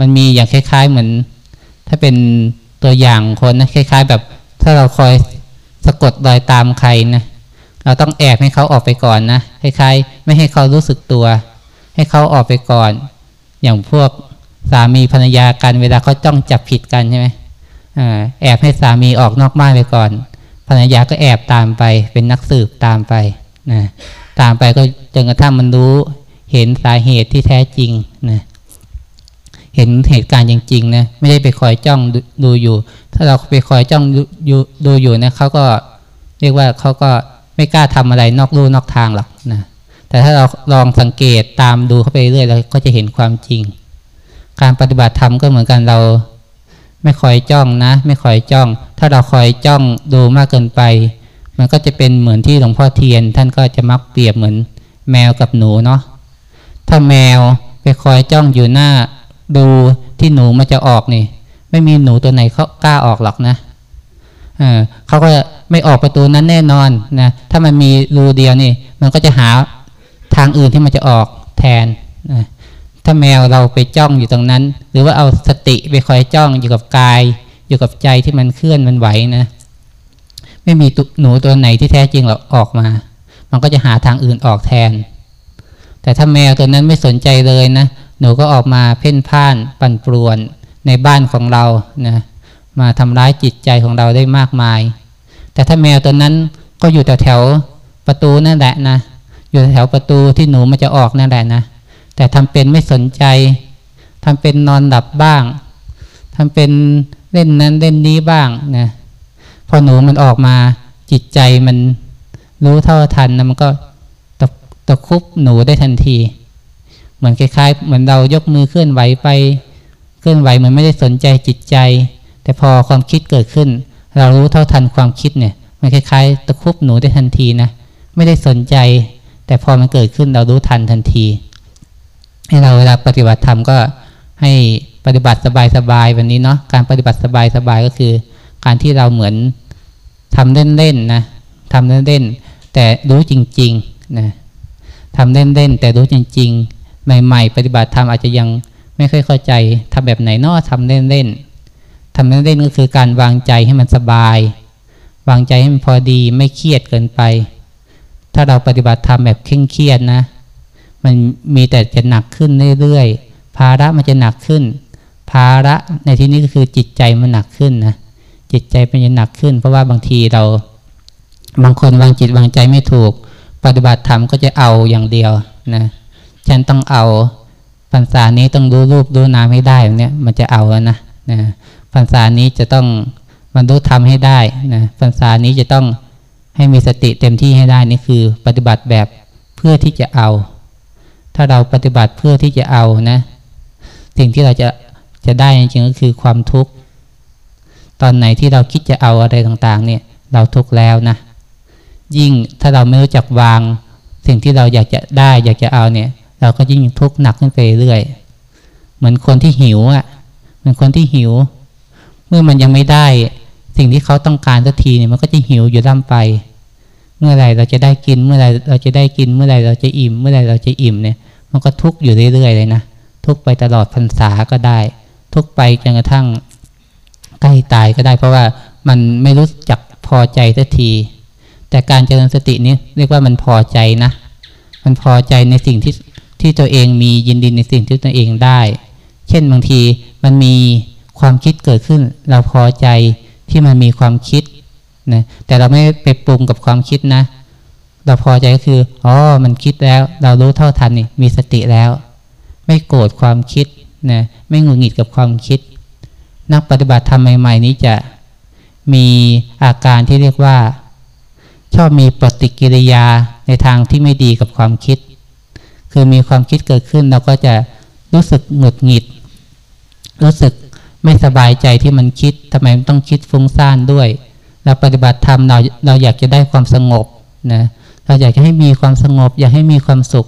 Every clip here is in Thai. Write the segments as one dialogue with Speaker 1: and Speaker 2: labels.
Speaker 1: มันมีอย่างคล้าย ๆ เหมือน ถ้าเป็นตัวอย่างคนนะคล้าย ๆ แบบถ้าเราคอยสะกดรอยตามใครนะเราต้องแอบให้เขาออกไปก่อนนะคล้ายๆ ไม่ให้เขารู้สึกตัว ให้เขาออกไปก่อน อย่างพวกสามีภรรยากันเวลาเขาจ้องจับผิดกันใช่ไหมแอบให้สามีออกนอกบ้านไปก่อน ภรรยาก็แอบตามไป เป็นนักสืบตามไปนะตามไปก็จนกระทั่งมันรู้เห็นสาเหตุที่แท้จริงนะ เห็นเหตุการณ์จริงๆนะไม่ได้ไปคอยจ้องดูอยู่ ถ้าเราไปคอยจ้องดูอยู่นะเขาก็เรียกว่าเขาก็ไม่กล้าทำอะไรนอกลู่นอกทางหรอกนะแต่ถ้าเราลองสังเกตตามดูเข้าไปเรื่อยเราก็จะเห็นความจริง การปฏิบัติธรรมก็เหมือนกันเรา ไม่คอยจ้องนะ ไม่คอยจ้อง ถ้าเราคอยจ้องดูมากเกินไป มันก็จะเป็นเหมือนที่หลวงพ่อเทียน ท่านก็จะมักเปรียบเหมือนแมวกับหนูเนาะถ้าแมวไปคอยจ้องอยู่หน้า ดูที่หนูมันจะออกนี่ ไม่มีหนูตัวไหนเขากล้าออกหรอกนะเเขาก็ไม่ออกประตูนั้นแน่นอนนะถ้ามันมีรูเดียวนี่ มันก็จะหาทางอื่นที่มันจะออกแทนนะถ้าแมวเราไปจ้องอยู่ตรงนั้น หรือว่าเอาสติไปคอยจ้องอยู่กับกาย อยู่กับใจที่มันเคลื่อนมันไหวนะไม่มีหนูตัวไหนที่แท้จริงเราออกมา มันก็จะหาทางอื่นออกแทน แต่ถ้าแมวตัวนั้นไม่สนใจเลยนะ หนูก็ออกมาเพ่นพ่านปั่นป่วนในบ้านของเรานะมาทำร้ายจิตใจของเราได้มากมาย แต่ถ้าแมวตัวนั้นก็อยู่แต่แถวประตูนั่นแหละนะ อยู่แถวประตูที่หนูมันจะออกนั่นแหละนะ แต่ทำเป็นไม่สนใจทำเป็นนอนหลับบ้างทำเป็นเล่นนั้นเล่นนี้บ้างนะพอหนูมันออกมาจิตใจมันรู้เท่าทันนะมันก็ตะตะคุบหนูได้ทันที เหมือนคล้ายๆ เหมือนเรายกมือเคลื่อนไหวไป เคลื่อนไหวมันไม่ได้สนใจจิตใจ แต่พอความคิดเกิดขึ้น เรารู้เท่าทันความคิดเนี่ย มันคล้ายๆ ตะคุบหนูได้ทันทีนะ ไม่ได้สนใจ แต่พอมันเกิดขึ้นเรารู้ทันทันที ให้เราเวลาปฏิบัติธรรมก็ให้ปฏิบัติสบายๆวันนี้เนาะ การปฏิบัติสบายๆก็คือ การที่เราเหมือนทำเล่นๆนะทำเล่นๆแต่รู้จริงๆนะทำเล่นๆแต่รู้จริง ๆ ใหม่ๆ ปฏิบัติธรรมอาจจะยังไม่ค่อยเข้าใจทำแบบไหนนอทำเล่นๆทำเล่นๆก็คือการวางใจให้มันสบาย วางใจให้มันพอดีไม่เครียดเกินไป ถ้าเราปฏิบัติธรรมแบบเคร่งเครียดนะ มันมีแต่จะหนักขึ้นเรื่อยๆภาระมันจะหนักขึ้น ภาระในที่นี้ก็คือจิตใจมันหนักขึ้นนะจิตใจมันจะหนักขึ้น เพราะว่าบางทีเรา บางคนวางจิตวางใจไม่ถูก ปฏิบัติธรรมก็จะเอาอย่างเดียวนะ ฉันต้องเอาพรรษานี้ต้องรู้รูปรู้นามให้ได้เนี่ยมันจะเอาแล้วนะนะพรรษานี้จะต้องมันรู้ทำให้ได้นะพรรษานี้จะต้องให้มีสติเต็มที่ให้ได้นี่คือ ปฏิบัติแบบเพื่อที่จะเอา ถ้าเราปฏิบัติเพื่อที่จะเอานะสิ่งที่เราจะจะได้จริงก็คือความทุกข์ ตอนไหนที่เราคิดจะเอาอะไรต่างๆ เนี่ย เราทุกข์แล้วนะ ยิ่งถ้าเราไม่รู้จักวาง สิ่งที่เราอยากจะได้ อยากจะเอาเนี่ย เราก็ยิ่งทุกข์หนักขึ้นไปเรื่อยเหมือนคนที่หิวอะเหมือนคนที่หิว เมื่อมันยังไม่ได้ สิ่งที่เขาต้องการสักทีเนี่ยมันก็จะหิวอยู่ล่ำไป เมื่อไรเราจะได้กิน เมื่อไรเราจะได้กิน เมื่อไรเราจะอิ่ม เมื่อไรเราจะอิ่มเนี่ย มันก็ทุกข์อยู่เรื่อยๆเลยนะทุกไปตลอดพรรษาก็ได้ ทุกไปจนกระทั่งใกล้ตายก็ได้ เพราะว่ามันไม่รู้จักพอใจสักที แต่การเจริญสตินี้เรียกว่ามันพอใจนะ มันพอใจในสิ่งที่ ที่ตัวเองมียินดีในสิ่งที่ตัวเองได้ เช่นบางทีมันมีความคิดเกิดขึ้น เราพอใจที่มันมีความคิดนะแต่เราไม่ไปปรุงกับความคิดนะ เราพอใจก็คืออ๋อมันคิดแล้ว เรารู้เท่าทันนี่มีสติแล้ว ไม่โกรธความคิดนะไม่หงุดหงิดกับความคิด นักปฏิบัติธรรมใหม่ ๆ นี้จะมีอาการที่เรียกว่า ชอบมีปฏิกิริยาในทางที่ไม่ดีกับความคิด คือมีความคิดเกิดขึ้น เราก็จะรู้สึกหงุดหงิด รู้สึกไม่สบายใจที่มันคิดทำไมมันต้องคิดฟุ้งซ่านด้วยเราปฏิบัติธรรมเราเราอยากจะได้ความสงบนะเราอยากจะให้มีความสงบ อยากให้มีความสุข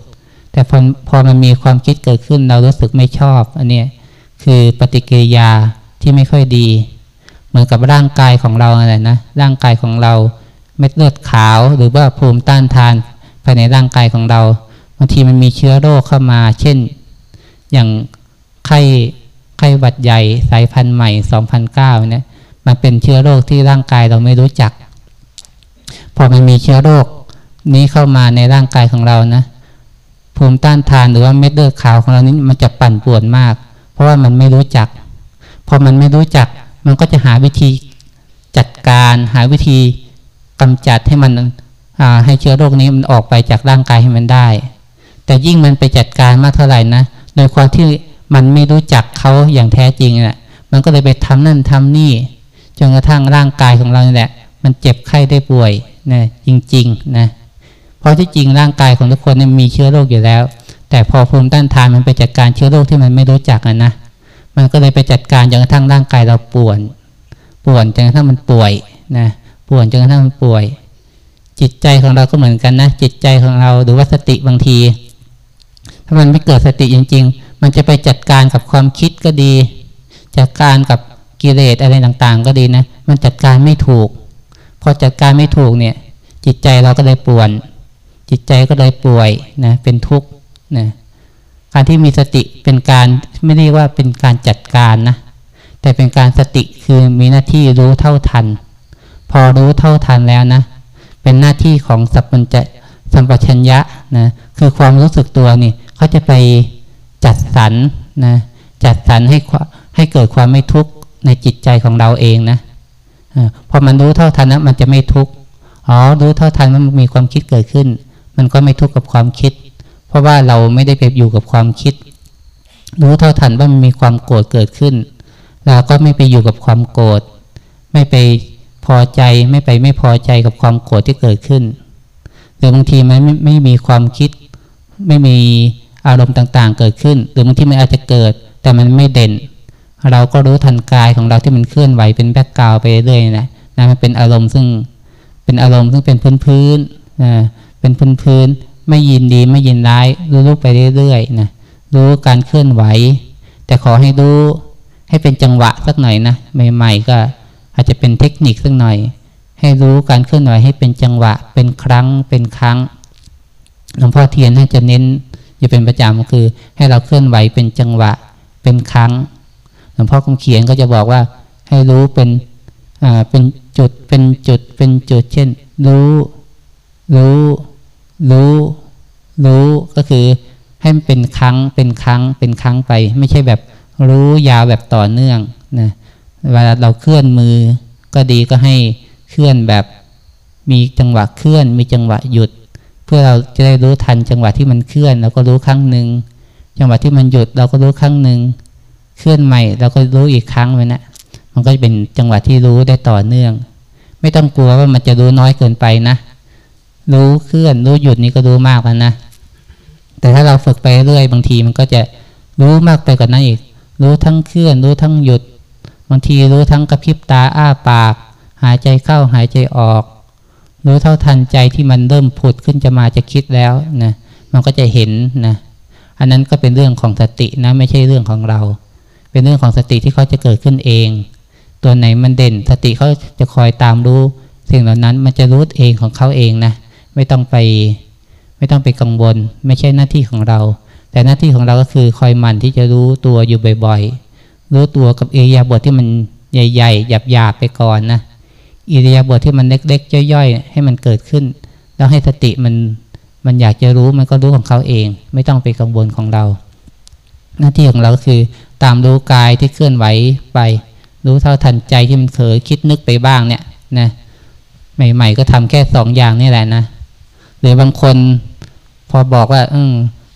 Speaker 1: แต่พอพอมันมีความคิดเกิดขึ้น เรารู้สึกไม่ชอบ อันนี้คือปฏิกิริยาที่ไม่ค่อยดี เหมือนกับร่างกายของเราอะไรนะร่างกายของเราเม็ดเลือดขาวหรือว่าภูมิต้านทานภายในร่างกายของเรา บางทีมันมีเชื้อโรคเข้ามา เช่น อย่างไข้ไข้หวัดใหญ่สายพันธุ์ใหม่ 2009เนี่ยมันเป็นเชื้อโรคที่ร่างกายเราไม่รู้จัก พอมันมีเชื้อโรคนี้เข้ามาในร่างกายของเรานะภูมิต้านทานหรือว่าเม็ดเลือดขาวของเรานี้มันจะปั่นป่วนมาก เพราะว่ามันไม่รู้จัก พอมันไม่รู้จัก มันก็จะหาวิธีจัดการหาวิธีกำจัดให้มันให้เชื้อโรคนี้มันออกไปจากร่างกายให้มันได้ แต่ยิ่งมันไปจัดการมากเท่าไหร่นะโดยความที่มันไม่รู้จักเขาอย่างแท้จริงนะ่ะมันก็เลยไปทำนั่นทำนี่จนกระทั่งร่างกายของเราเนี่ยแหละ มันเจ็บไข้ได้ป่วยนะจริงๆนะเพราะที่จริงร่างกายของทุกคนเนี่ยมีเชื้อโรคอยู่แล้ว แต่พอภูมิต้านทานมันไปจัดการเชื้อโรคที่มันไม่รู้จักนะมันก็เลยไปจัดการจนกระทั่งร่างกายเราป่วนป่วนจนกระทั่งมันป่วยนะป่วนจนกระทั่งมันป่วย จิตใจของเราก็เหมือนกันนะ จิตใจของเราหรือว่าสติบางที ถ้ามันไม่เกิดสติจริง ๆ มันจะไปจัดการกับความคิดก็ดี จัดการกับกิเลสอะไรต่างๆ ก็ดีนะ มันจัดการไม่ถูก พอจัดการไม่ถูกเนี่ย จิตใจเราก็เลยป่วน จิตใจก็เลยป่วยนะเป็นทุกข์นะการที่มีสติเป็นการไม่เรียกว่าเป็นการจัดการนะ แต่เป็นการสติคือมีหน้าที่รู้เท่าทัน พอรู้เท่าทันแล้วนะ เป็นหน้าที่ของสัพพัญจะสัมปชัญญะนะคือความรู้สึกตัวนี่ เขาจะไปจัดสรรนะจัดสรรให้ให้เกิดความไม่ทุกข์ในจิตใจของเราเองนะพอมันรู้เท่าทันนะมันจะไม่ทุกข์อ๋อรู้เท่าทันว่ามันมีความคิดเกิดขึ้น มันก็ไม่ทุกข์กับความคิด เพราะว่าเราไม่ได้ไปอยู่กับความคิด รู้เท่าทันว่ามันมีความโกรธเกิดขึ้นเราก็ไม่ไปอยู่กับความโกรธไม่ไปพอใจไม่ไปไม่พอใจกับความโกรธที่เกิดขึ้นหรือบางทีมันไม่ไม่มีความคิดไม่มี อารมณ์ต่างๆ เกิดขึ้น หรือบางที่มันอาจจะเกิด แต่มันไม่เด่น เราก็รู้ทันกายของเราที่มันเคลื่อนไหวเป็นแบ็กกราวไปเรื่อยนะนะมันเป็นอารมณ์ซึ่งเป็นอารมณ์ซึ่งเป็นพื้นพื้นนะเป็นพื้นพื้นไม่ยินดีไม่ยินร้ายรู้รูไปเรื่อยๆนะรู้การเคลื่อนไหว แต่ขอให้รู้ให้เป็นจังหวะสักหน่อยนะใหม่ๆก็อาจจะเป็นเทคนิคสักหน่อย ให้รู้การเคลื่อนไหวให้เป็นจังหวะเป็นครั้งเป็นครั้งหลวงพ่อเทียนท่านจะเน้น อยู่เป็นประจำคือให้เราเคลื่อนไหวเป็นจังหวะเป็นครั้งหลวงพ่อคำเขียนก็จะบอกว่าให้รู้เป็นอ่าเป็นจุดเป็นจุดเป็นจุด เช่น รู้ รู้ รู้ รู้ก็คือให้มันเป็นครั้งเป็นครั้งเป็นครั้งไป ไม่ใช่แบบรู้ยาวแบบต่อเนื่องนะเวลาเราเคลื่อนมือก็ดีก็ให้เคลื่อนแบบมีจังหวะเคลื่อน มีจังหวะหยุด เพื่อเราจะได้รู้ทันจังหวะที่มันเคลื่อนเราก็รู้ครั้งหนึ่งจังหวะที่มันหยุดเราก็รู้ครั้งหนึ่งเคลื่อนใหม่เราก็รู้อีกครั้งเลยนะมันก็จะเป็นจังหวะที่รู้ได้ต่อเนื่อง ไม่ต้องกลัวว่ามันจะรู้น้อยเกินไปนะ รู้เคลื่อนรู้หยุดนี่ก็รู้มากแล้วนะ แต่ถ้าเราฝึกไปเรื่อยบางทีมันก็จะรู้มากไปกว่านั้นอีก รู้ทั้งเคลื่อน รู้ทั้งหยุด บางทีรู้ทั้งกระพริบตาอ้าปาก หายใจเข้าหายใจออก รู้เท่าทันใจที่มันเริ่มผุดขึ้นจะมาจะคิดแล้วนะมันก็จะเห็นนะอันนั้นก็เป็นเรื่องของสตินะไม่ใช่เรื่องของเรา เป็นเรื่องของสติที่เขาจะเกิดขึ้นเอง ตัวไหนมันเด่นสติเขาจะคอยตามรู้สิ่งเหล่านั้นมันจะรู้เองของเขาเองนะไม่ต้องไปไม่ต้องไปกังวล ไม่ใช่หน้าที่ของเรา แต่หน้าที่ของเราก็คือคอยมันที่จะรู้ตัวอยู่บ่อยๆ รู้ตัวกับเอียาบทที่มันใหญ่ๆหยาบๆไปก่อนนะ อิริยาบถที่มันเล็กๆย่อยๆ ให้มันเกิดขึ้น แล้วให้สติมันมันอยากจะรู้มันก็รู้ของเขาเอง ไม่ต้องไปกังวลของเรา หน้าที่ของเราก็คือ ตามรู้กายที่เคลื่อนไหวไป รู้เท่าทันใจที่มันเผลอคิดนึกไปบ้างเนี่ยนะใหม่ๆก็ทำแค่สองอย่างนี่แหละนะหรือบางคนพอบอกว่า อื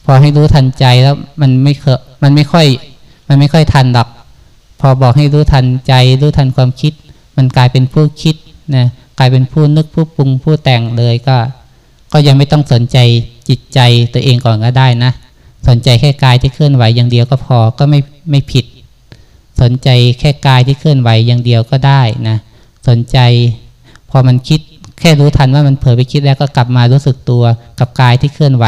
Speaker 1: พอให้รู้ทันใจแล้วมันไม่เคมันไม่ค่อย มันไม่ค่อยทันหรอกพอบอกให้รู้ทันใจ รู้ทันความคิด มันกลายเป็นผู้คิดนะกลายเป็นผู้นึกผู้ปรุงผู้แต่งเลยก็ ก็ยังไม่ต้องสนใจจิตใจตัวเองก่อนก็ได้นะ สนใจแค่กายที่เคลื่อนไหวอย่างเดียวก็พอก็ไม่ไม่ผิด สนใจแค่กายที่เคลื่อนไหวอย่างเดียวก็ได้นะสนใจ พอมันคิดแค่รู้ทันว่ามันเผลอไปคิดแล้วก็กลับมารู้สึกตัวกับกายที่เคลื่อนไหว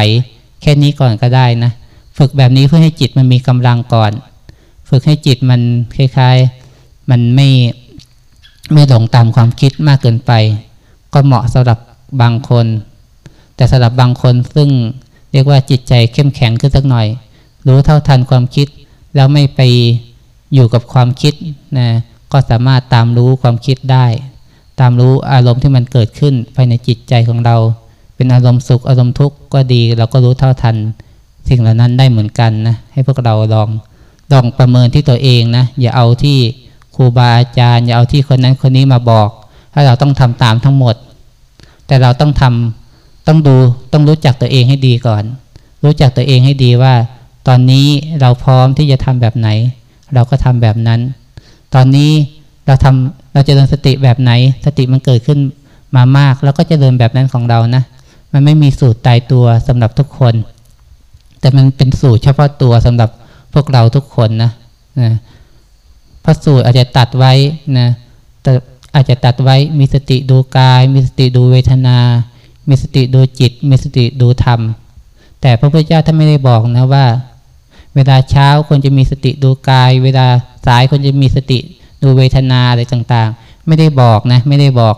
Speaker 1: แค่นี้ก่อนก็ได้นะฝึกแบบนี้เพื่อให้จิตมันมีกำลังก่อน ฝึกให้จิตมันคล้ายๆ มันไม่ ไม่หลงตามความคิดมากเกินไป ก็เหมาะสำหรับบางคน แต่สำหรับบางคนซึ่งเรียกว่าจิตใจเข้มแข็งขึ้นสักหน่อย รู้เท่าทันความคิด แล้วไม่ไปอยู่กับความคิดนะก็สามารถตามรู้ความคิดได้ ตามรู้อารมณ์ที่มันเกิดขึ้นภายในจิตใจของเรา เป็นอารมณ์สุขอารมณ์ทุกข์ก็ดี เราก็รู้เท่าทัน สิ่งเหล่านั้นได้เหมือนกันนะให้พวกเราลองลองประเมินที่ตัวเองนะอย่าเอาที่ ครูบาอาจารย์อย่าเอาที่คนนั้นคนนี้มาบอก ถ้าเราต้องทำตามทั้งหมด แต่เราต้องทำต้องดูต้องรู้จักตัวเองให้ดีก่อน รู้จักตัวเองให้ดีว่า ตอนนี้เราพร้อมที่จะทำแบบไหน เราก็ทำแบบนั้น ตอนนี้เราทำเราจะเริญสติแบบไหน สติมันเกิดขึ้นมามาก แล้วก็จะเริญแบบนั้นของเรานะ มันไม่มีสูตรตายตัวสำหรับทุกคน แต่มันเป็นสูตรเฉพาะตัวสำหรับพวกเราทุกคนนะนะ พระสูตรอาจจะตัดไว้นะแต่อาจจะตัดไว้มีสติดูกาย มีสติดูเวทนา มีสติดูจิต มีสติดูธรรม แต่พระพุทธเจ้าท่านไม่ได้บอกนะว่า เวลาเช้าควรจะมีสติดูกาย เวลาสายควรจะมีสติดูเวทนาอะไรต่างๆ ไม่ได้บอกนะ ไม่ได้บอก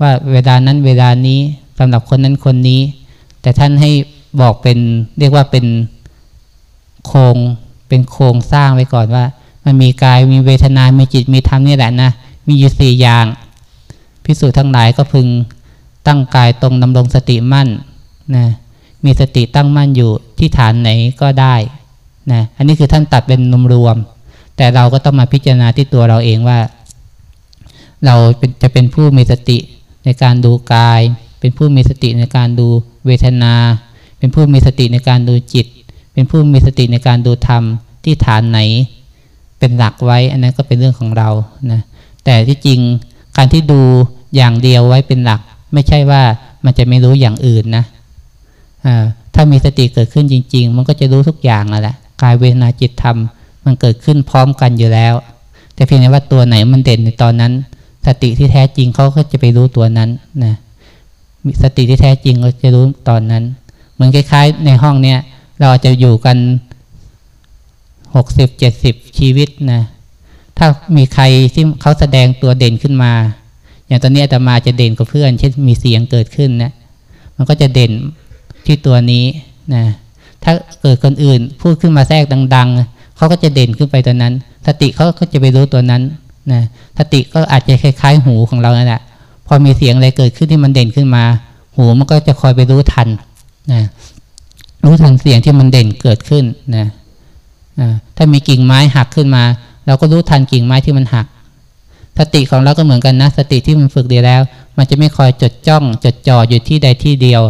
Speaker 1: ว่าเวลานั้นเวลานี้สำหรับคนนั้นคนนี้ แต่ท่านให้บอกเป็นเรียกว่าเป็นโครงเป็นโครงสร้างไว้ก่อนว่า มันมีกายมีเวทนา มีจิตมีธรรมนี่แหละนะ มีอยู่สี่อย่าง พิสูจน์ทั้งหลายก็พึงตั้งกายตรงดำรงสติมั่นนะมีสติตั้งมั่นอยู่ที่ฐานไหนก็ได้นะอันนี้คือท่านตัดเป็นนมรวม แต่เราก็ต้องมาพิจารณาที่ตัวเราเองว่า เราจะเป็นผู้มีสติในการดูกาย เป็นผู้มีสติในการดูเวทนา เป็นผู้มีสติในการดูจิต เป็นผู้มีสติในการดูธรรมที่ฐานไหน เป็นหลักไว้ อันนั้นก็เป็นเรื่องของเรานะแต่ที่จริงการที่ดูอย่างเดียวไว้เป็นหลัก ไม่ใช่ว่ามันจะไม่รู้อย่างอื่นนะถ้ามีสติเกิดขึ้นจริง ๆ มันก็จะรู้ทุกอย่างแหละกายเวทนาจิตธรรม มันเกิดขึ้นพร้อมกันอยู่แล้ว แต่เพียงแต่ว่าตัวไหนมันเด่นในตอนนั้น สติที่แท้จริงเขาก็จะไปรู้ตัวนั้นนะสติที่แท้จริงก็จะรู้ตอนนั้น เหมือนคล้าย ๆ ในห้องเนี้ยเราจะอยู่กัน หกสิบเจ็ดสิบชีวิตนะถ้ามีใครที่เขาแสดงตัวเด่นขึ้นมา อย่างตอนนี้อาตมาจะเด่นกับเพื่อน เช่นมีเสียงเกิดขึ้นนะมันก็จะเด่นที่ตัวนี้นะถ้าเกิดคนอื่นพูดขึ้นมาแทรกดัง ๆเขาก็จะเด่นขึ้นไปตัวนั้นสติเขาก็จะไปรู้ตัวนั้นนะสติก็อาจจะคล้าย ๆ หูของเรานั่นแหละพอมีเสียงอะไรเกิดขึ้นที่มันเด่นขึ้นมา หูมันก็จะคอยไปรู้ทันนะรู้ทันเสียงที่มันเด่นเกิดขึ้นนะ ถ้ามีกิ่งไม้หักขึ้นมา เราก็รู้ทันกิ่งไม้ที่มันหัก สติของเราก็เหมือนกันนะ สติที่มันฝึกดีแล้ว มันจะไม่คอยจดจ้อง จดจ่ออยู่ที่ใดที่เดียว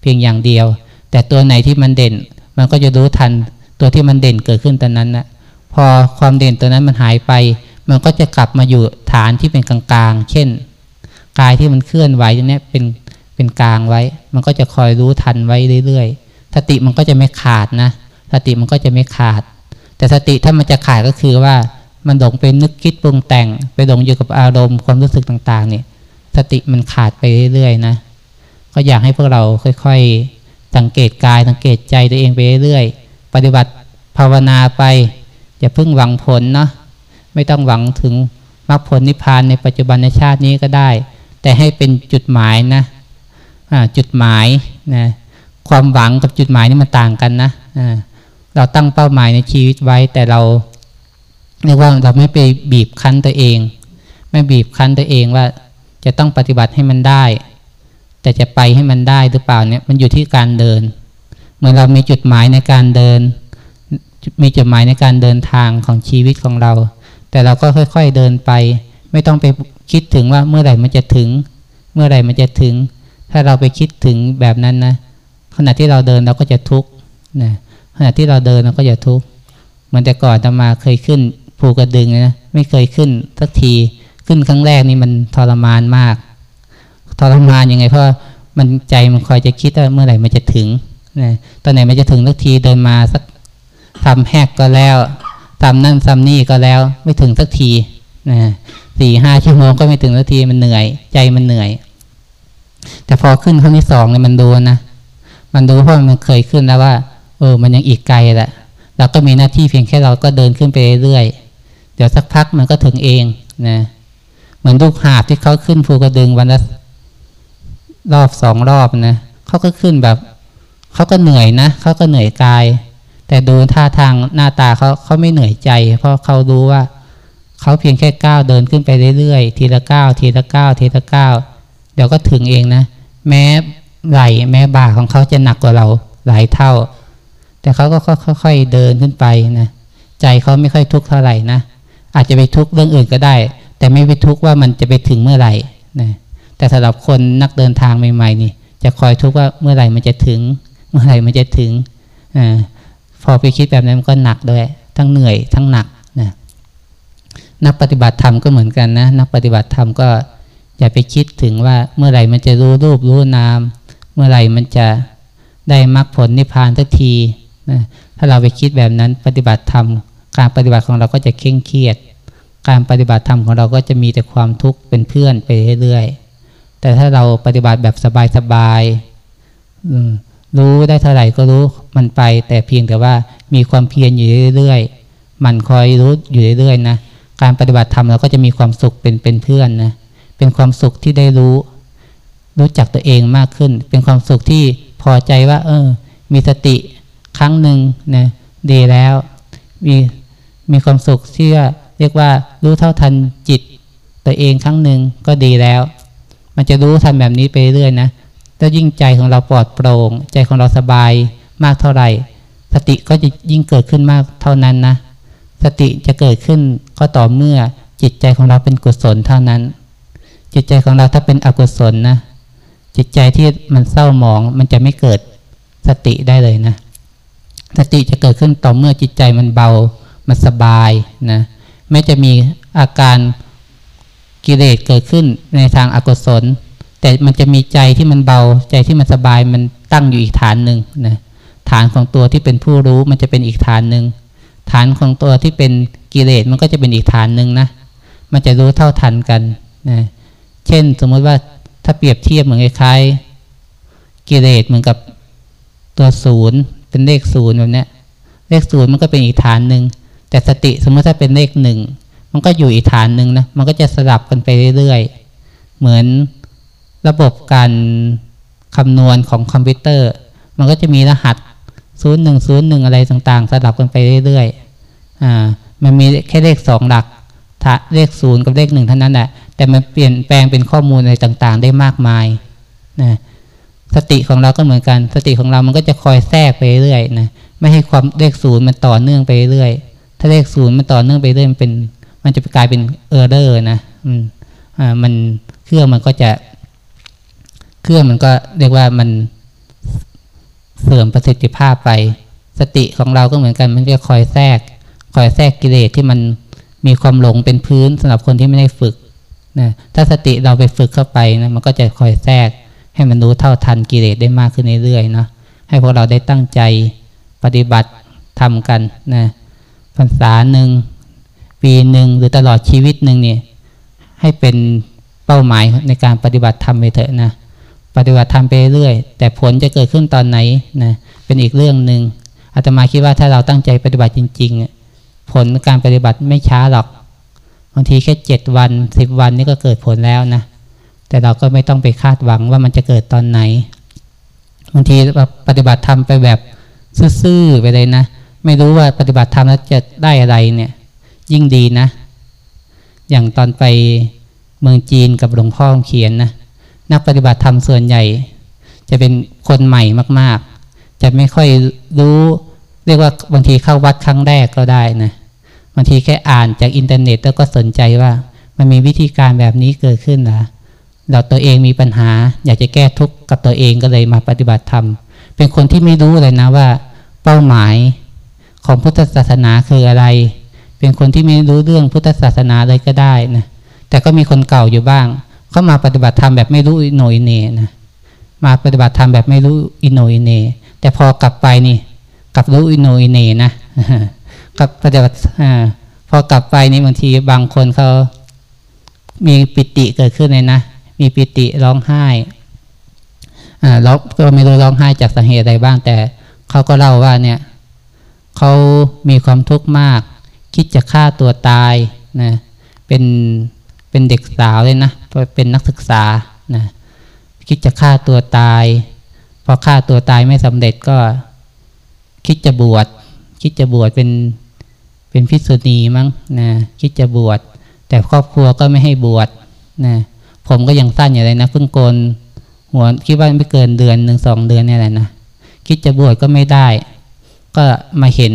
Speaker 1: เพียงอย่างเดียว แต่ตัวไหนที่มันเด่น มันก็จะรู้ทันตัวที่มันเด่นเกิดขึ้นตอนนั้นนะพอความเด่นตัวนั้นมันหายไป มันก็จะกลับมาอยู่ฐานที่เป็นกลางๆ เช่น กายที่มันเคลื่อนไหวตรงนี้เป็นเป็นกลางไว้ มันก็จะคอยรู้ทันไว้เรื่อยๆ สติมันก็จะไม่ขาดนะ สติมันก็จะไม่ขาด แต่สติถ้ามันจะขาดก็คือว่ามันหลงไปนึกคิดปรุงแต่ง ไปหลงอยู่กับอารมณ์ความรู้สึกต่างๆเนี่ยสติมันขาดไปเรื่อยๆนะก็อยากให้พวกเราค่อยๆ สังเกตกายสังเกตใจตัวเองไปเรื่อยๆปฏิบัติภาวนาไปอย่าเพิ่งหวังผลเนาะไม่ต้องหวังถึงมรรคผลนิพพานในปัจจุบันในชาตินี้ก็ได้ แต่ให้เป็นจุดหมายนะจุดหมายนะความหวังกับจุดหมายนี่มันต่างกันนะ เราตั้งเป้าหมายในชีวิตไว้แต่เราเรียกว่าเราไม่ไปบีบคั้นตัวเอง ไม่บีบคั้นตัวเองว่าจะต้องปฏิบัติให้มันได้ แต่จะไปให้มันได้หรือเปล่าเนี่ยมันอยู่ที่การเดิน เหมื่อเรามีจุดหมายในการเดิน มีจุดหมายในการเดินทางของชีวิตของเรา แต่เราก็ค่อย ๆเดินไป ไม่ต้องไปคิดถึงว่าเมื่อไหร่มันจะถึง เมื่อไหร่มันจะถึง ถ้าเราไปคิดถึงแบบนั้นนะขณะที่เราเดินเราก็จะทุกข์นะ ขณะที่เราเดินเราก็จะทุกข์เหมือนแต่ก่อนตมาเคยขึ้นภูกระดึงนะไม่เคยขึ้นสักทีขึ้นครั้งแรกนี่มันทรมานมาก ทรมานยังไงเพราะมันใจมันคอยจะคิดว่าเมื่อไหร่มันจะถึงนะตอนไหนมันจะถึงสักทีเดินมาสักทำแหกก็แล้วทำนั่นทำนี่ก็แล้ว ไม่ถึงสักทีนะสี่ห้าชั่วโมงก็ไม่ถึงสักทีมันเหนื่อย ใจมันเหนื่อย แต่พอขึ้นครั้งที่สองเนี่ยมันดูนะมันดูเพราะมันเคยขึ้นแล้วว่า ออมันยังอีกไกลแหละเราก็มีหน้าที่เพียงแค่เราก็เดินขึ้นไปเรื่อยเดี๋ยวสักพักมันก็ถึงเองนะเหมือนลูกหาบที่เขาขึ้นภูกระดึงวันละรอบสองรอบนะเขาก็ขึ้นแบบเขาก็เหนื่อยนะเขาก็เหนื่อยกาย แต่ดูท่าทางหน้าตาเขาเขาไม่เหนื่อยใจ เพราะเขารู้ว่าเขาเพียงแค่ก้าวเดินขึ้นไปเรื่อยๆทีละก้าวทีละก้าวทีละก้าวเดี๋ยวก็ถึงเองนะ แม้ไหลแม้บ่าของเขาจะหนักกว่าเราหลายเท่า แต่เขาก็ค่อยๆเดินขึ้นไปนะใจเขาไม่ค่อยทุกข์เท่าไหร่นะอาจจะไปทุกข์เรื่องอื่นก็ได้ แต่ไม่ไปทุกข์ว่ามันจะไปถึงเมื่อไหร่นะแต่สำหรับคนนักเดินทางใหม่ๆนี่ จะคอยทุกข์ว่าเมื่อไหร่มันจะถึง เมื่อไหร่มันจะถึงอพอไปคิดแบบนั้นมันก็หนักด้วย ทั้งเหนื่อยทั้งหนักนะนักปฏิบัติธรรมก็เหมือนกันนะนักปฏิบัติธรรมก็อย่าไปคิดถึงว่าเมื่อไหร่มันจะรู้รูปรู้นาม เมื่อไหร่มันจะได้มรรคผลนิพพานสักที นะถ้าเราไปคิดแบบนั้นปฏิบัติธรรมการปฏิบัติของเราก็จะเคร่งเครียด การปฏิบัติธรรมของเราก็จะมีแต่ความทุกข์เป็นเพื่อนไปเรื่อยๆ แต่ถ้าเราปฏิบัติแบบสบายๆรู้ได้เท่าไหร่ก็รู้มันไป แต่เพียงแต่ว่ามีความเพียรอยู่เรื่อยๆ มันคอยรู้อยู่เรื่อยๆนะ การปฏิบัติธรรมเราก็จะมีความสุขเป็นเป็นเพื่อนนะ เป็นความสุขที่ได้รู้ รู้จักตัวเองมากขึ้น เป็นความสุขที่พอใจว่า เออ มีสติ ครั้งหนึ่งนะดีแล้ว มีมีความสุขที่เรียกว่ารู้เท่าทันจิตตัวเองครั้งหนึ่งก็ดีแล้ว มันจะรู้ทันแบบนี้ไปเรื่อยนะแล้วยิ่งใจของเราปลอดโปร่ง ใจของเราสบายมากเท่าไหร่ สติก็จะยิ่งเกิดขึ้นมากเท่านั้นนะสติจะเกิดขึ้นก็ต่อเมื่อจิตใจของเราเป็นกุศลเท่านั้น จิตใจของเราถ้าเป็นอกุศลนะจิตใจที่มันเศร้าหมองมันจะไม่เกิดสติได้เลยนะ สติจะเกิดขึ้นต่อเมื่อจิตใจมันเบา มันสบายนะไม่จะมีอาการกิเลสเกิดขึ้นในทางอากุศล แต่มันจะมีใจที่มันเบา ใจที่มันสบายมันตั้งอยู่อีกฐานหนึ่งนะฐานของตัวที่เป็นผู้รู้มันจะเป็นอีกฐานหนึ่งฐานของตัวที่เป็นกิเลสมันก็จะเป็นอีกฐานหนึ่งนะมันจะรู้เท่าทันกันนะเช่นสมมติว่าถ้าเปรียบเทียบเหมือนคล้ายกิเลสเหมือนกับตัวศูนย์ เป็นเลขศูนย์แบบนี้เลขศูนย์มันก็เป็นอีกฐานหนึ่งแต่สติสมมติถ้าเป็นเลขหนึ่งมันก็อยู่อีกฐานหนึ่งนะมันก็จะสลับกันไปเรื่อยๆ เหมือนระบบการคำนวณของคอมพิวเตอร์ มันก็จะมีรหัสศูนย์หนึ่งศูนย์หนึ่งอะไรต่างๆ สลับกันไปเรื่อยๆอ่ามันมีแค่เลขสองหลักเลขศูนย์กับเลขหนึ่งเท่านั้นแหละแต่มันเปลี่ยนแปลงเป็นข้อมูลอะไรต่างๆ ได้มากมายนะ สติของเราก็เหมือนกัน สติของเรามันก็จะคอยแทรกไปเรื่อยนะไม่ให้ความเลขศูนย์มันต่อเนื่องไปเรื่อยถ้าเลขศูนย์มันต่อเนื่องไปเรื่อยมันเป็น มันจะกลายเป็นเออร์เรอร์นะอืมอ่ามันเครื่องมันก็จะ เครื่องมันก็เรียกว่ามันเสื่อมประสิทธิภาพไป สติของเราก็เหมือนกัน มันจะคอยแทรก คอยแทรกกิเลสที่มันมีความหลงเป็นพื้นสำหรับคนที่ไม่ได้ฝึกนะถ้าสติเราไปฝึกเข้าไปนะมันก็จะคอยแทรก ให้มันรู้เท่าทันกิเลสได้มากขึ้นเรื่อยๆเนาะให้พวกเราได้ตั้งใจปฏิบัติทำกันนะพรรษาหนึ่งปีหนึ่งหรือตลอดชีวิตหนึ่งเนี่ยให้เป็นเป้าหมายในการปฏิบัติธรรมไปเถอะนะปฏิบัติธรรมไปเรื่อยแต่ผลจะเกิดขึ้นตอนไหนนะเป็นอีกเรื่องหนึ่งอาตมาคิดว่าถ้าเราตั้งใจปฏิบัติจริงๆ ผลการปฏิบัติไม่ช้าหรอกบางทีแค่เจ็ดวันสิบวันนี่ก็เกิดผลแล้วนะ แต่เราก็ไม่ต้องไปคาดหวังว่ามันจะเกิดตอนไหนบางทีปฏิบัติธรรมไปแบบซื่อๆไปเลยนะ ไม่รู้ว่าปฏิบัติธรรมแล้วจะได้อะไรเนี่ย ยิ่งดีนะ อย่างตอนไปเมืองจีนกับหลวงพ่อเขียนนะนักปฏิบัติธรรมส่วนใหญ่ จะเป็นคนใหม่มาก ๆ จะไม่ค่อยรู้เรียกว่าบางทีเข้าวัดครั้งแรกก็ได้นะบางทีแค่อ่านจากอินเทอร์เน็ตแล้วก็สนใจว่า มันมีวิธีการแบบนี้เกิดขึ้นนะ เราตัวเองมีปัญหา อยากจะแก้ทุกข์กับตัวเองก็เลยมาปฏิบัติธรรม เป็นคนที่ไม่รู้เลยนะว่า เป้าหมายของพุทธศาสนาคืออะไร เป็นคนที่ไม่รู้เรื่องพุทธศาสนาเลยก็ได้นะแต่ก็มีคนเก่าอยู่บ้างเขามาปฏิบัติธรรมแบบไม่รู้อิโนอิเนนะมาปฏิบัติธรรมแบบไม่รู้อิโนอิเนแต่พอกลับไปนี่กลับรู้อิโนอิเนนะกับปฏิบัติพอกลับไปนี่บางทีบางคนเขามีปิติเกิดขึ้นเลยนะ มีปิติร้องไห้อ่าแล้วก็ไม่รู้ร้องไห้จากสาเหตุอะไรบ้างแต่เขาก็เล่าว่าเนี่ยเขามีความทุกข์มาก คิดจะฆ่าตัวตายนะเป็นเป็นเด็กสาวเลยนะเป็นนักศึกษานะคิดจะฆ่าตัวตาย พอฆ่าตัวตายไม่สำเร็จก็ คิดจะบวชคิดจะบวชเป็นเป็นพิษุณีมั้งนะคิดจะบวชแต่ครอบครัวก็ไม่ให้บวชนะ ผมก็ยังสั้นอยู่เลยนะเพิ่งโกนหัวคิดว่าไม่เกินเดือนหนึ่งสองเดือนนี่แหละนะคิดจะบวชก็ไม่ได้ ก็มาเห็น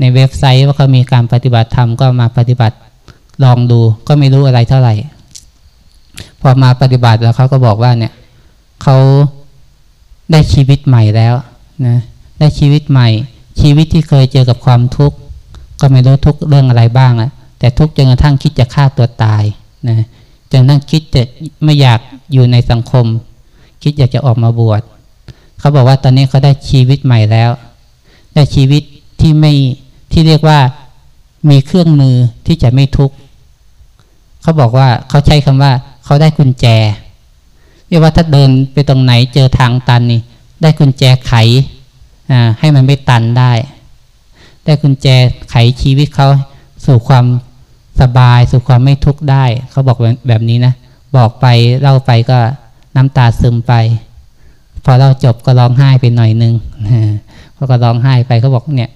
Speaker 1: ในเว็บไซต์ว่าเขามีการปฏิบัติธรรมก็มาปฏิบัติลองดูก็ไม่รู้อะไรเท่าไหร่ พอมาปฏิบัติแล้วเขาก็บอกว่าเนี่ยเขาได้ชีวิตใหม่แล้วนะได้ชีวิตใหม่ ชีวิตที่เคยเจอกับความทุกข์ก็ไม่รู้ทุกเรื่องอะไรบ้างอะแต่ทุกจนกระทั่งคิดจะฆ่าตัวตายนะ จนกระทั่งคิดจะไม่อยากอยู่ในสังคม คิดอยากจะออกมาบวชเขาบอกว่าตอนนี้เขาได้ชีวิตใหม่แล้ว ได้ชีวิตที่ไม่ที่เรียกว่ามีเครื่องมือที่จะไม่ทุกข์เขาบอกว่าเขาใช้คำว่าเขาได้กุญแจ เรียกว่าถ้าเดินไปตรงไหนเจอทางตันนี่ได้กุญแจไขให้มันไม่ตันได้ ได้กุญแจไขชีวิตเขาสู่ความ สบายสู่ความไม่ทุกข์ได้ เขาบอกแบบนี้นะ บอกไปเล่าไปก็น้ำตาซึมไป พอเราจบก็ร้องไห้ไปหน่อยนึงเขาก็ร้องไห้ไปเขาบอกเนี่ย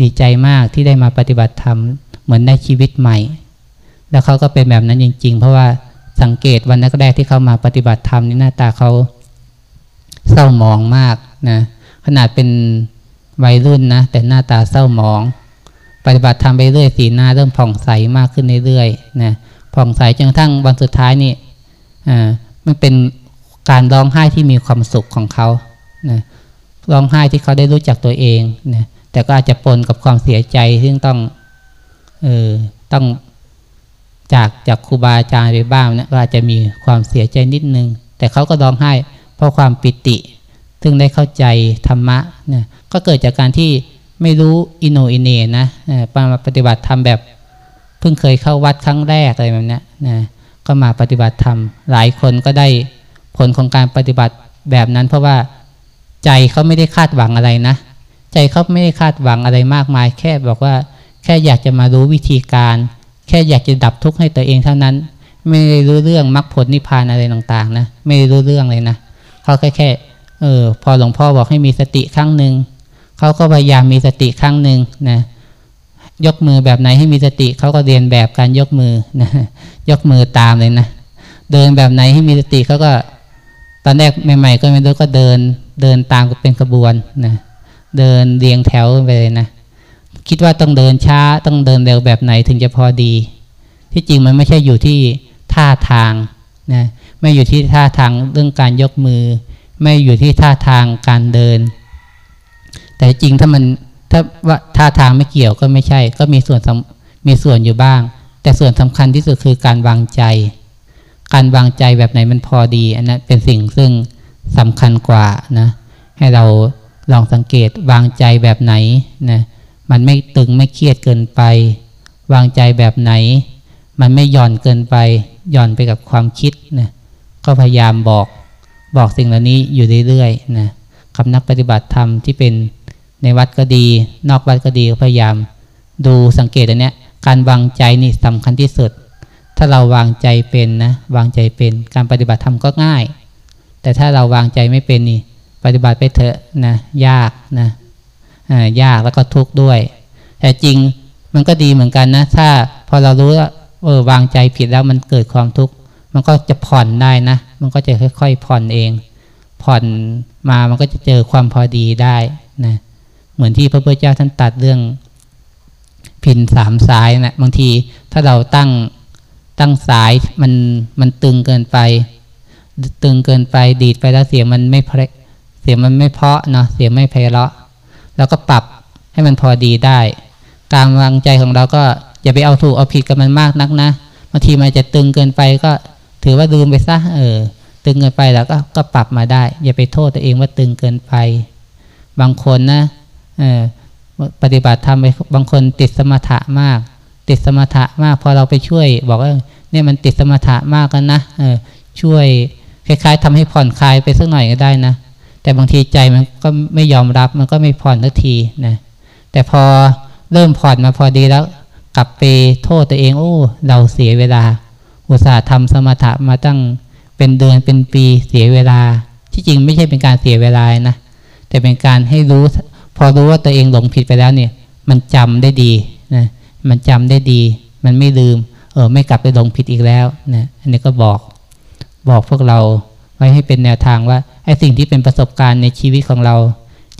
Speaker 1: ดีใจมากที่ได้มาปฏิบัติธรรมเหมือนได้ชีวิตใหม่ แล้วเขาก็เป็นแบบนั้นจริง ๆ เพราะว่าสังเกตวันแรกที่เขามาปฏิบัติธรรมนี่หน้าตาเขาเศร้าหมองมากนะขนาดเป็นวัยรุ่นนะแต่หน้าตาเศร้าหมอง ปฏิบัติทำไปเรื่อยสีหน้าเริ่มผ่องใสมากขึ้นเรื่อยๆนะผ่องใสจนกระทั่งวันสุดท้ายนี่อ่ามันเป็นการร้องไห้ที่มีความสุขของเขานะร้องไห้ที่เขาได้รู้จักตัวเองนะแต่ก็อาจจะปนกับความเสียใจซึ่งต้องเออต้องจากจากครูบาอาจารย์ไปบ้างนะก็อาจจะมีความเสียใจนิดนึง แต่เขาก็ร้องไห้เพราะความปิติ ซึ่งได้เข้าใจธรรมะเนี่ยก็เกิดจากการที่ ไม่รู้อินโนอินเนนะมาปฏิบัติธรรมแบบเพิ่งเคยเข้าวัดครั้งแรกอะไรแบบนี้นะก็มาปฏิบัติธรรม หลายคนก็ได้ผลของการปฏิบัติแบบนั้น เพราะว่าใจเขาไม่ได้คาดหวังอะไรนะ ใจเขาไม่ได้คาดหวังอะไรมากมาย แค่บอกว่าแค่อยากจะมารู้วิธีการ แค่อยากจะดับทุกข์ให้ตัวเองเท่านั้น ไม่ได้รู้เรื่องมรรคผลนิพพานอะไรต่างๆนะไม่ได้รู้เรื่องเลยนะเขาแค่แค่เออพอหลวงพ่อบอกให้มีสติครั้งหนึ่ง เขาก็พยายามมีสติครั้งหนึ่งนะยกมือแบบไหนให้มีสติเขาก็เรียนแบบการยกมือนะยกมือตามเลยนะ เดินแบบไหนให้มีสติเขาก็ตอนแรกใหม่ๆ ก็ไม่รู้ก็เดินเดินตามเป็นขบวนนะเดินเรียงแถวไปเลยนะ คิดว่าต้องเดินช้าต้องเดินเร็วแบบไหนถึงจะพอดี ที่จริงมันไม่ใช่อยู่ที่ท่าทางนะไม่อยู่ที่ท่าทางเรื่องการยกมือ ไม่อยู่ที่ท่าทางการเดิน แต่จริงถ้ามันถ้าว่าท่าทางไม่เกี่ยวก็ไม่ใช่ ก็มีส่วนมีส่วนอยู่บ้าง แต่ส่วนสำคัญที่สุดคือการวางใจ การวางใจแบบไหนมันพอดี อันนั้นเป็นสิ่งซึ่งสำคัญกว่านะให้เราลองสังเกตวางใจแบบไหนนะมันไม่ตึงไม่เครียดเกินไป วางใจแบบไหน มันไม่หย่อนเกินไป หย่อนไปกับความคิดนะก็พยายามบอกบอกสิ่งเหล่านี้อยู่เรื่อยๆนะคำนักปฏิบัติธรรมที่เป็น ในวัดก็ดี นอกวัดก็ดีพยายาม ดูสังเกตอันเนี้ยการวางใจนี่สำคัญที่สุด ถ้าเราวางใจเป็นนะวางใจเป็นการปฏิบัติธรรมก็ง่าย แต่ถ้าเราวางใจไม่เป็นนี่ปฏิบัติไปเถอะนะยากนะยากแล้วก็ทุกข์ด้วย แต่จริงมันก็ดีเหมือนกันนะ ถ้าพอเรารู้ว่าเออวางใจผิดแล้วมันเกิดความทุกข์มันก็จะผ่อนได้นะ มันก็จะค่อย ๆ ผ่อนเอง ผ่อนมามันก็จะเจอความพอดีได้นะ เหมือนที่พระพุทธเจ้าท่านตัดเรื่องพินสามสายนะบางทีถ้าเราตั้งตั้งสายมันมันตึงเกินไป ตึงเกินไปดีดไปแล้วเสียงมันไม่เพเสียงมันไม่เพาะเนาะเสียงไม่ไพเราะ แล้วก็ปรับให้มันพอดีได้ การวางใจของเราก็อย่าไปเอาถูกเอาผิดกับมันมากนักนะบางทีมันจะตึงเกินไปก็ถือว่าลืมไปซะเออ ตึงเกินไปแล้วก็ก็ปรับมาได้ อย่าไปโทษตัวเองว่าตึงเกินไป บางคนนะ ปฏิบัติทำไปบางคนติดสมถะมาก ติดสมถะมาก พอเราไปช่วย บอกว่าเนี่ยมันติดสมถะมากกันนะช่วยคล้ายๆทำให้ผ่อนคลายไปสักหน่อยก็ได้นะ แต่บางทีใจมันก็ไม่ยอมรับมันก็ไม่ผ่อนทันทีนะแต่พอเริ่มผ่อนมาพอดีแล้ว กลับไปโทษตัวเอง โอ้ เราเสียเวลา อุตส่าห์ทำสมถะมาตั้งเป็นเดือนเป็นปีเสียเวลา ที่จริงไม่ใช่เป็นการเสียเวลานะ แต่เป็นการให้รู้ พอรู้ว่าตัวเองหลงผิดไปแล้วเนี่ย มันจำได้ดีนะมันจำได้ดี มันไม่ลืม เออไม่กลับไปหลงผิดอีกแล้วนะอันนี้ก็บอกบอกพวกเราไว้ให้เป็นแนวทางว่าไอ้สิ่งที่เป็นประสบการณ์ในชีวิตของเรา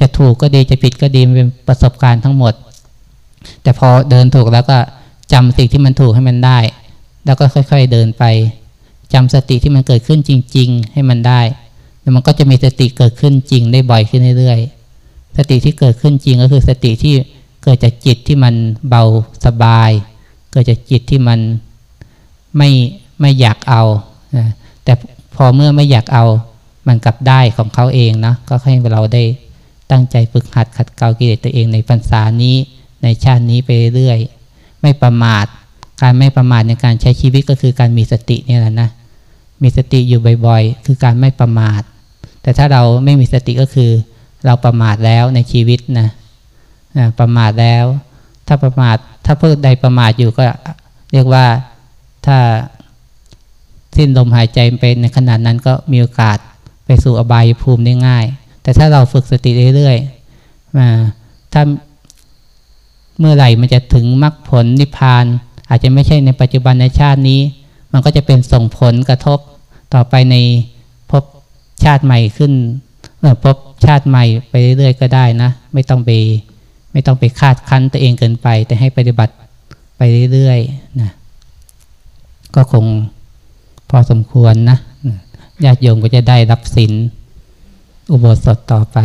Speaker 1: จะถูกก็ดีจะผิดก็ดีมันเป็นประสบการณ์ทั้งหมด แต่พอเดินถูกแล้วก็จำสิ่งที่มันถูกให้มันได้ แล้วก็ค่อย ๆเดินไปจำสติที่มันเกิดขึ้นจริง ๆ ให้มันได้ แล้วมันก็จะมีสติเกิดขึ้นจริงได้บ่อยขึ้นเรื่อยๆ สติที่เกิดขึ้นจริงก็คือสติที่เกิดจากจิตที่มันเบาสบาย เกิดจากจิตที่มันไม่ไม่อยากเอาแต่พอเมื่อไม่อยากเอามันกลับได้ของเขาเองนะก็ให้เราได้ตั้งใจฝึกหัดขัดเกลากิเลสตัวเองในพรรษานี้ในชาตินี้ไปเรื่อยไม่ประมาท การไม่ประมาทในการใช้ชีวิตก็คือการมีสตินี่แหละนะมีสติอยู่บ่อยๆ คือการไม่ประมาท แต่ถ้าเราไม่มีสติก็คือ เราประมาทแล้วในชีวิตนะประมาทแล้ว ถ้าประมาทถ้าเพื่อใดประมาทอยู่ก็เรียกว่าถ้าสิ้นลมหายใจไปในขนาดนั้นก็มีโอกาสไปสู่อบายภูมิได้ง่าย แต่ถ้าเราฝึกสติเรื่อยๆมาถ้าเมื่อไหร่มันจะถึงมรรคผลนิพพาน อาจจะไม่ใช่ในปัจจุบันในชาตินี้ มันก็จะเป็นส่งผลกระทบต่อไปในภพชาติใหม่ขึ้นเมื่อภพ ชาติใหม่ไปเรื่อยๆก็ได้นะ ไม่ต้องไปไม่ต้องไปคาดคั้นตัวเองเกินไป แต่ให้ปฏิบัติไปเรื่อยๆนะก็คงพอสมควรนะญาติโยมก็จะได้รับศีลอุโบสถต่อไป